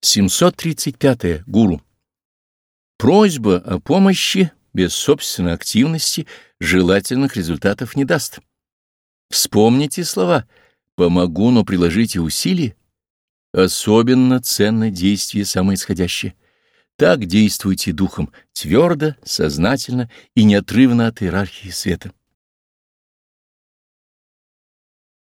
735. -е. Гуру. Просьба о помощи без собственной активности желательных результатов не даст. Вспомните слова «помогу, но приложите усилия». Особенно ценно действие самоисходящее. Так действуйте духом, твердо, сознательно и неотрывно от иерархии света.